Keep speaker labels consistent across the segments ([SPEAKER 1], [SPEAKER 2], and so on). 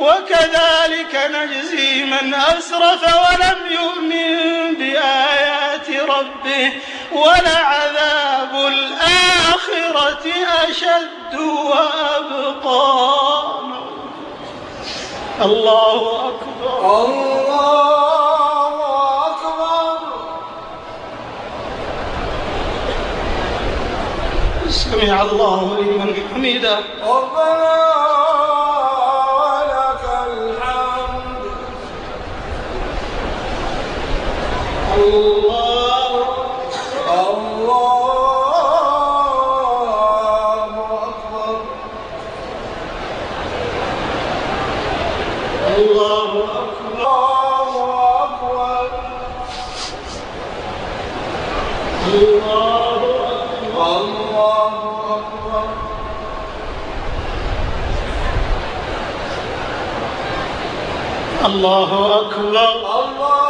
[SPEAKER 1] وكذلك نجزي من أسرف ولم يؤمن بآيات ربه ولعذاب الآخرة أشد وأبقى. الله أكبر.
[SPEAKER 2] الله أكبر.
[SPEAKER 1] سمع الله لمن حمده.
[SPEAKER 2] ربنا
[SPEAKER 1] الله
[SPEAKER 2] الله أكبر
[SPEAKER 1] الله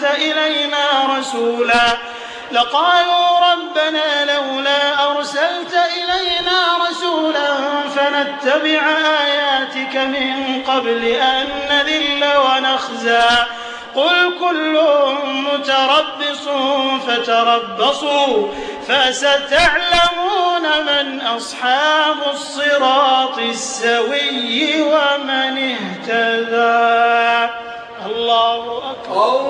[SPEAKER 1] أرسلت إلينا رسولا. لقالوا ربنا لولا أرسلت إلينا رسولا فنتبع آياتك من قبل أن نذل ونخزى. قل كل متربص فتربصوا فستعلمون من أصحاب الصراط السوي ومن اهتدى.
[SPEAKER 2] الله أكبر.